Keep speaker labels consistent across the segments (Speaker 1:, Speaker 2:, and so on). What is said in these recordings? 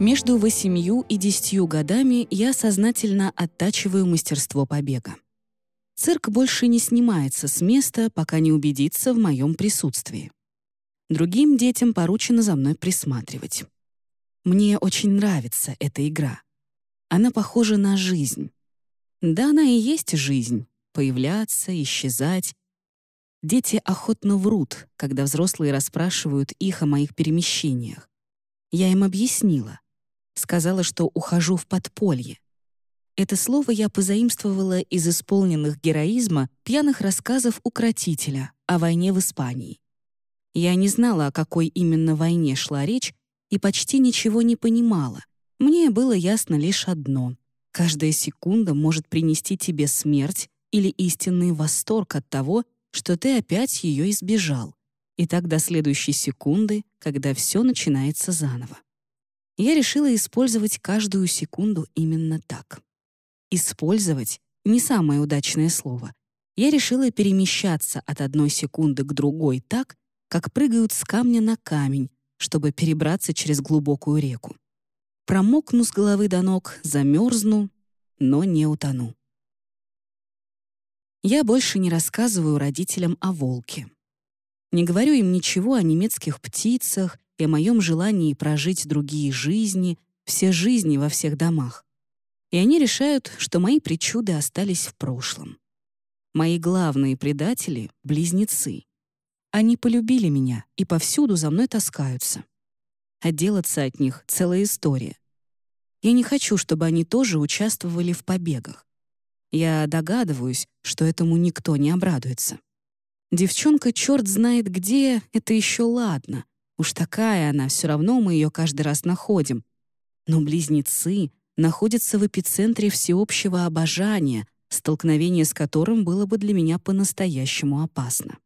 Speaker 1: Между восемью и десятью годами я сознательно оттачиваю мастерство побега. Цирк больше не снимается с места, пока не убедится в моем присутствии. Другим детям поручено за мной присматривать. Мне очень нравится эта игра. Она похожа на жизнь. Да, она и есть жизнь — появляться, исчезать. Дети охотно врут, когда взрослые расспрашивают их о моих перемещениях. Я им объяснила. Сказала, что ухожу в подполье. Это слово я позаимствовала из исполненных героизма пьяных рассказов укротителя о войне в Испании. Я не знала, о какой именно войне шла речь, и почти ничего не понимала. Мне было ясно лишь одно. Каждая секунда может принести тебе смерть или истинный восторг от того, что ты опять ее избежал. И так до следующей секунды, когда все начинается заново. Я решила использовать каждую секунду именно так. Использовать — не самое удачное слово. Я решила перемещаться от одной секунды к другой так, как прыгают с камня на камень, чтобы перебраться через глубокую реку. Промокну с головы до ног, замерзну, но не утону. Я больше не рассказываю родителям о волке. Не говорю им ничего о немецких птицах и о моем желании прожить другие жизни, все жизни во всех домах и они решают, что мои причуды остались в прошлом. Мои главные предатели — близнецы. Они полюбили меня и повсюду за мной таскаются. Отделаться от них — целая история. Я не хочу, чтобы они тоже участвовали в побегах. Я догадываюсь, что этому никто не обрадуется. Девчонка черт знает где, это еще ладно. Уж такая она, все равно мы ее каждый раз находим. Но близнецы находится в эпицентре всеобщего обожания, столкновение с которым было бы для меня по-настоящему опасно.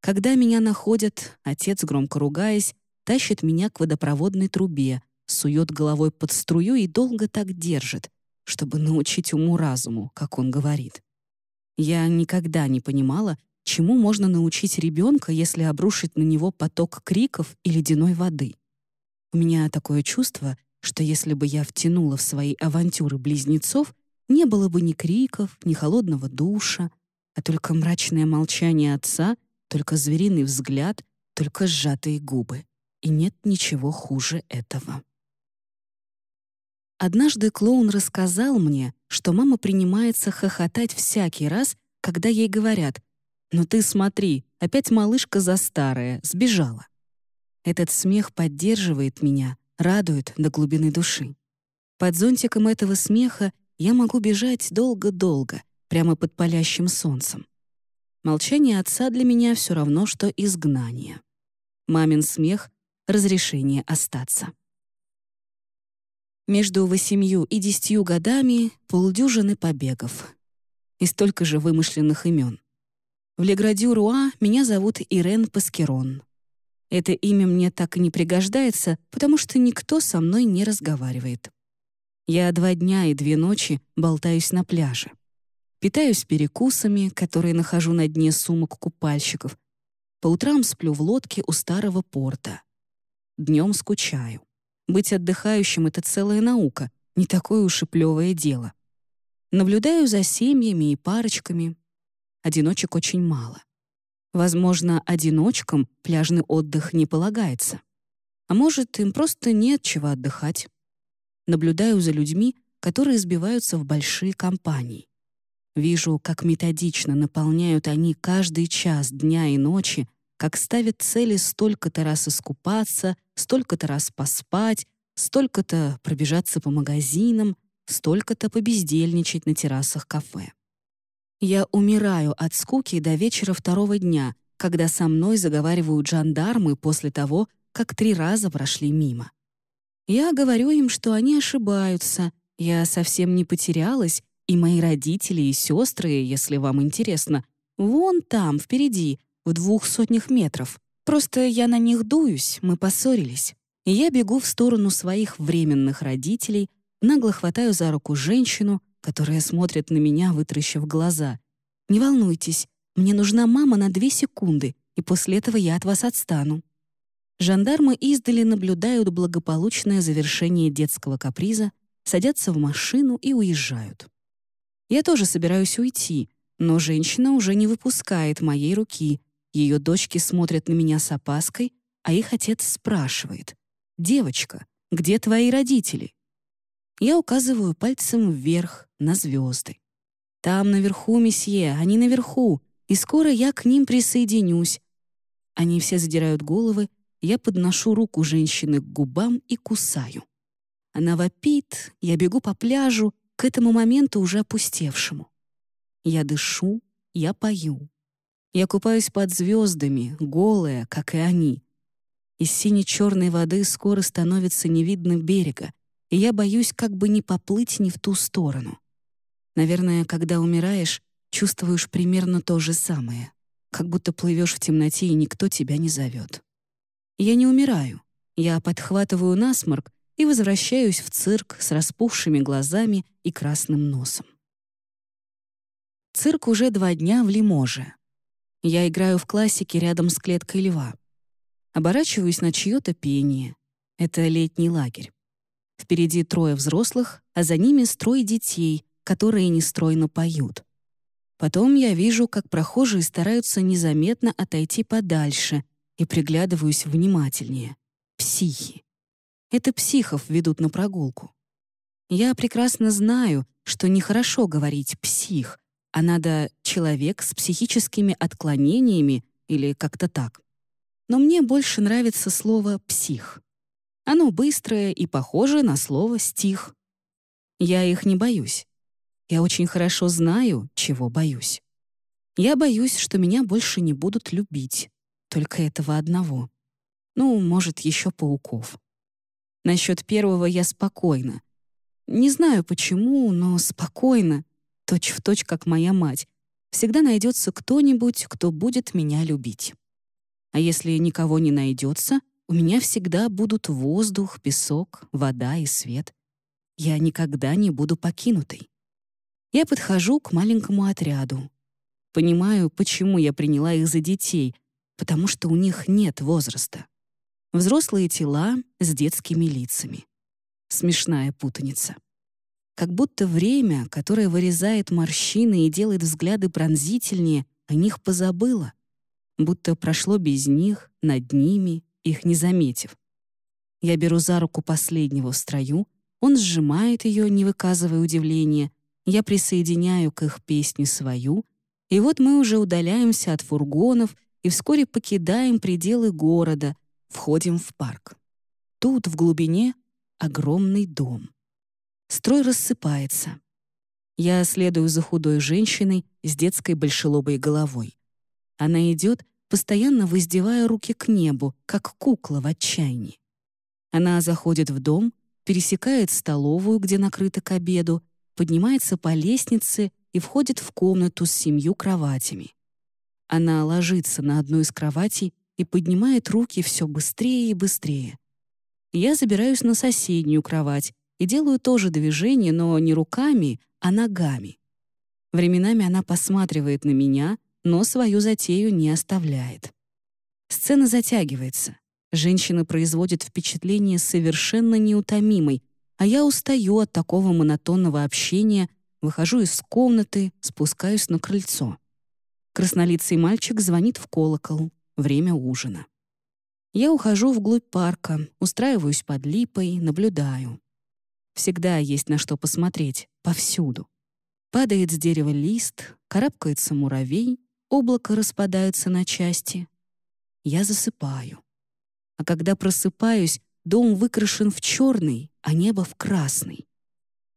Speaker 1: Когда меня находят, отец, громко ругаясь, тащит меня к водопроводной трубе, сует головой под струю и долго так держит, чтобы научить уму-разуму, как он говорит. Я никогда не понимала, чему можно научить ребенка, если обрушить на него поток криков и ледяной воды. У меня такое чувство, что если бы я втянула в свои авантюры близнецов, не было бы ни криков, ни холодного душа, а только мрачное молчание отца, только звериный взгляд, только сжатые губы. И нет ничего хуже этого. Однажды клоун рассказал мне, что мама принимается хохотать всякий раз, когда ей говорят «Ну ты смотри, опять малышка за старая, сбежала». Этот смех поддерживает меня, радует до глубины души. Под зонтиком этого смеха я могу бежать долго-долго, прямо под палящим солнцем. Молчание отца для меня все равно, что изгнание. Мамин смех — разрешение остаться. Между восемью и десятью годами полдюжины побегов. И столько же вымышленных имен. В Леградю-Руа меня зовут Ирен Паскерон. Это имя мне так и не пригождается, потому что никто со мной не разговаривает. Я два дня и две ночи болтаюсь на пляже. Питаюсь перекусами, которые нахожу на дне сумок купальщиков. По утрам сплю в лодке у старого порта. Днем скучаю. Быть отдыхающим — это целая наука, не такое уж и плевое дело. Наблюдаю за семьями и парочками. Одиночек очень мало. Возможно, одиночкам пляжный отдых не полагается. А может, им просто нет чего отдыхать. Наблюдаю за людьми, которые сбиваются в большие компании. Вижу, как методично наполняют они каждый час дня и ночи, как ставят цели столько-то раз искупаться, столько-то раз поспать, столько-то пробежаться по магазинам, столько-то побездельничать на террасах кафе. Я умираю от скуки до вечера второго дня, когда со мной заговаривают жандармы после того, как три раза прошли мимо. Я говорю им, что они ошибаются, я совсем не потерялась, и мои родители и сестры, если вам интересно, вон там, впереди, в двух сотнях метров. Просто я на них дуюсь, мы поссорились. Я бегу в сторону своих временных родителей, нагло хватаю за руку женщину, которая смотрит на меня, вытращив глаза. «Не волнуйтесь, мне нужна мама на две секунды, и после этого я от вас отстану». Жандармы издали наблюдают благополучное завершение детского каприза, садятся в машину и уезжают. Я тоже собираюсь уйти, но женщина уже не выпускает моей руки. Ее дочки смотрят на меня с опаской, а их отец спрашивает. «Девочка, где твои родители?» Я указываю пальцем вверх, на звезды. «Там наверху, месье, они наверху, и скоро я к ним присоединюсь». Они все задирают головы, я подношу руку женщины к губам и кусаю. Она вопит, я бегу по пляжу, к этому моменту уже опустевшему. Я дышу, я пою. Я купаюсь под звездами, голая, как и они. Из сине-черной воды скоро становится не видно берега, и я боюсь как бы не поплыть не в ту сторону. Наверное, когда умираешь, чувствуешь примерно то же самое, как будто плывешь в темноте, и никто тебя не зовет. Я не умираю. Я подхватываю насморк и возвращаюсь в цирк с распухшими глазами и красным носом. Цирк уже два дня в Лиможе. Я играю в классике рядом с клеткой льва. Оборачиваюсь на чье-то пение. Это летний лагерь. Впереди трое взрослых, а за ними строй детей, которые нестройно поют. Потом я вижу, как прохожие стараются незаметно отойти подальше и приглядываюсь внимательнее. Психи. Это психов ведут на прогулку. Я прекрасно знаю, что нехорошо говорить «псих», а надо «человек с психическими отклонениями» или как-то так. Но мне больше нравится слово «псих». Оно быстрое и похоже на слово «стих». Я их не боюсь. Я очень хорошо знаю, чего боюсь. Я боюсь, что меня больше не будут любить. Только этого одного. Ну, может, еще пауков. Насчет первого я спокойна. Не знаю почему, но спокойно, точь в точь, как моя мать. Всегда найдется кто-нибудь, кто будет меня любить. А если никого не найдется, у меня всегда будут воздух, песок, вода и свет. Я никогда не буду покинутой. Я подхожу к маленькому отряду. Понимаю, почему я приняла их за детей, потому что у них нет возраста. Взрослые тела с детскими лицами. Смешная путаница. Как будто время, которое вырезает морщины и делает взгляды пронзительнее, о них позабыло. Будто прошло без них, над ними, их не заметив. Я беру за руку последнего в строю, он сжимает ее, не выказывая удивления, я присоединяю к их песне свою, и вот мы уже удаляемся от фургонов и вскоре покидаем пределы города, входим в парк. Тут, в глубине, огромный дом. Строй рассыпается. Я следую за худой женщиной с детской большелобой головой. Она идет, постоянно воздевая руки к небу, как кукла в отчаянии. Она заходит в дом, пересекает столовую, где накрыто к обеду, поднимается по лестнице и входит в комнату с семью кроватями. Она ложится на одну из кроватей и поднимает руки все быстрее и быстрее. Я забираюсь на соседнюю кровать и делаю то же движение, но не руками, а ногами. Временами она посматривает на меня — но свою затею не оставляет. Сцена затягивается. Женщина производит впечатление совершенно неутомимой, а я устаю от такого монотонного общения, выхожу из комнаты, спускаюсь на крыльцо. Краснолицый мальчик звонит в колокол. Время ужина. Я ухожу вглубь парка, устраиваюсь под липой, наблюдаю. Всегда есть на что посмотреть, повсюду. Падает с дерева лист, карабкается муравей, облако распадается на части. Я засыпаю. А когда просыпаюсь, дом выкрашен в черный, а небо в красный.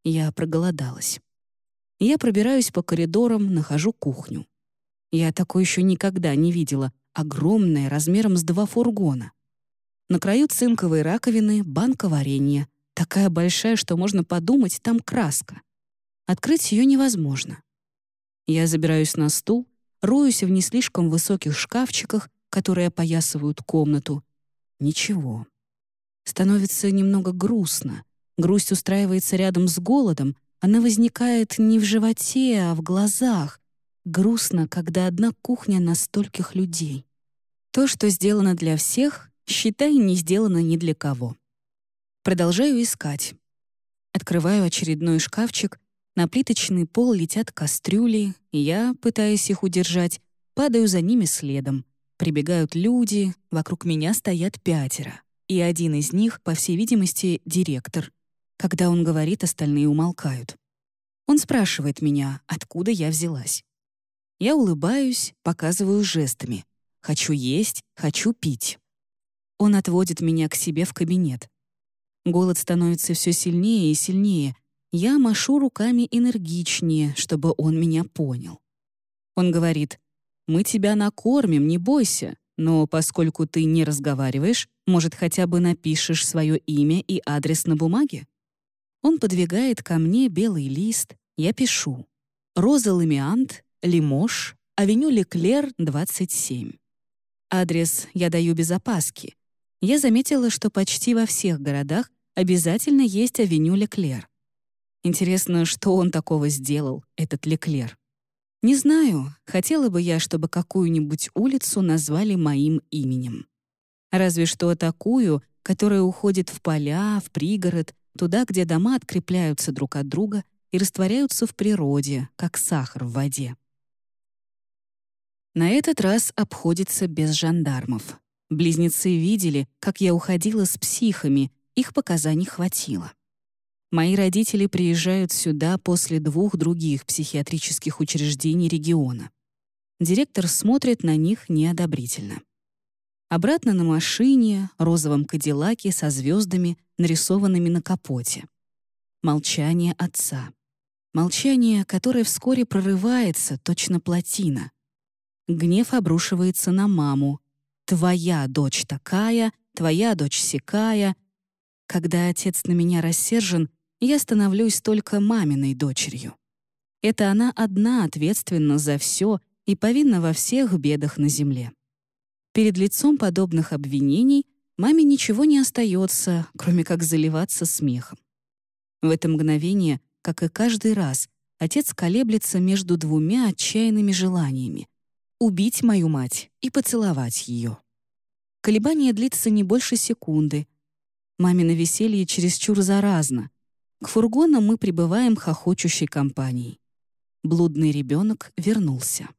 Speaker 1: Я проголодалась. Я пробираюсь по коридорам, нахожу кухню. Я такой еще никогда не видела, огромная, размером с два фургона. На краю цинковой раковины банка варенья, такая большая, что можно подумать, там краска. Открыть ее невозможно. Я забираюсь на стул, роюсь в не слишком высоких шкафчиках, которые опоясывают комнату. Ничего. Становится немного грустно. Грусть устраивается рядом с голодом. Она возникает не в животе, а в глазах. Грустно, когда одна кухня на стольких людей. То, что сделано для всех, Считай, не сделано ни для кого. Продолжаю искать. Открываю очередной шкафчик, на плиточный пол летят кастрюли, и я, пытаясь их удержать, падаю за ними следом. Прибегают люди, вокруг меня стоят пятеро. И один из них, по всей видимости, директор. Когда он говорит, остальные умолкают. Он спрашивает меня, откуда я взялась. Я улыбаюсь, показываю жестами. Хочу есть, хочу пить. Он отводит меня к себе в кабинет. Голод становится все сильнее и сильнее. Я машу руками энергичнее, чтобы он меня понял. Он говорит, «Мы тебя накормим, не бойся, но поскольку ты не разговариваешь, может, хотя бы напишешь свое имя и адрес на бумаге?» Он подвигает ко мне белый лист, я пишу. Роза Ламиант, Лимош, авеню Леклер, 27. Адрес я даю без опаски. Я заметила, что почти во всех городах обязательно есть авеню Леклер. Интересно, что он такого сделал, этот Леклер? Не знаю, хотела бы я, чтобы какую-нибудь улицу назвали моим именем. Разве что такую, которая уходит в поля, в пригород, туда, где дома открепляются друг от друга и растворяются в природе, как сахар в воде. На этот раз обходится без жандармов. Близнецы видели, как я уходила с психами, их показаний хватило. Мои родители приезжают сюда после двух других психиатрических учреждений региона. Директор смотрит на них неодобрительно. Обратно на машине, розовом кадиллаке со звездами, нарисованными на капоте. Молчание отца. Молчание, которое вскоре прорывается, точно плотина. Гнев обрушивается на маму. «Твоя дочь такая, твоя дочь сякая, когда отец на меня рассержен, я становлюсь только маминой дочерью. Это она одна ответственна за все и повинна во всех бедах на земле. Перед лицом подобных обвинений маме ничего не остается, кроме как заливаться смехом. В это мгновение, как и каждый раз, отец колеблется между двумя отчаянными желаниями — убить мою мать и поцеловать ее. Колебание длится не больше секунды, Мамино веселье чересчур заразно. К фургонам мы прибываем хохочущей компанией. Блудный ребенок вернулся.